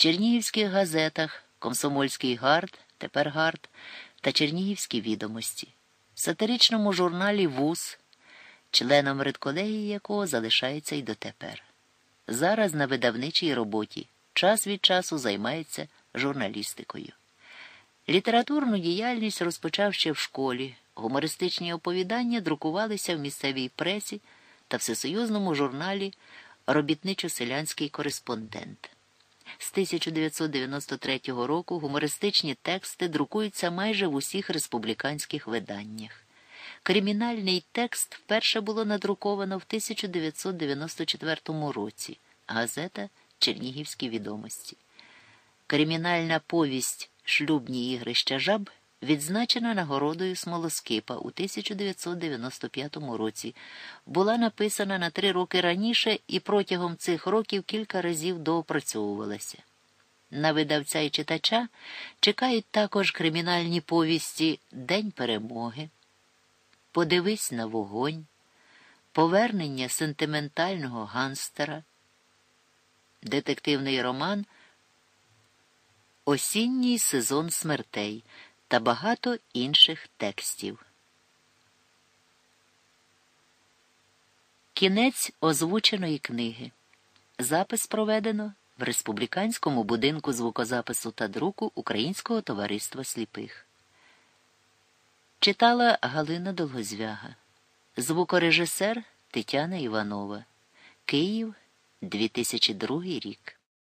Чернігівських газетах Комсомольський гард, тепер гард та Чернігівські відомості, в сатиричному журналі ВУЗ, членом редколегії якого залишається й дотепер. Зараз на видавничій роботі час від часу займається журналістикою. Літературну діяльність розпочав ще в школі. Гумористичні оповідання друкувалися в місцевій пресі та всесоюзному журналі Робітничо-селянський кореспондент. З 1993 року гумористичні тексти друкуються майже в усіх республіканських виданнях. Кримінальний текст вперше було надруковано в 1994 році. Газета Чернігівські відомості. Кримінальна повість Шлюбні ігрища жаб відзначена нагородою Смолоскипа у 1995 році, була написана на три роки раніше і протягом цих років кілька разів доопрацьовувалася. На видавця і читача чекають також кримінальні повісті День перемоги, Подивись на вогонь, Повернення сентиментального ганстера, детективний роман Осінній сезон смертей та багато інших текстів. Кінець озвученої книги. Запис проведено в Республіканському будинку звукозапису та друку Українського товариства сліпих. Читала Галина Долгозвяга. Звукорежисер Тетяна Іванова. Київ 2002 рік.